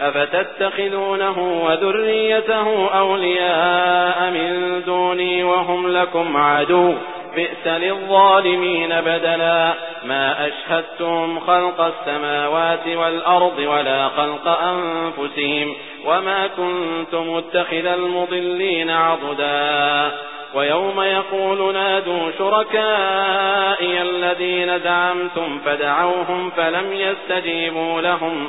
أفتتخذونه وذريته أولياء من دوني وهم لكم عدو بئس للظالمين بدلا. ما أشهدتم خلق السماوات والأرض ولا خلق أنفسهم وما كنت متخذ المضلين عضدا. ويوم يقول نادوا شركائي الذين دعمتم فدعوهم فلم يستجيبوا لهم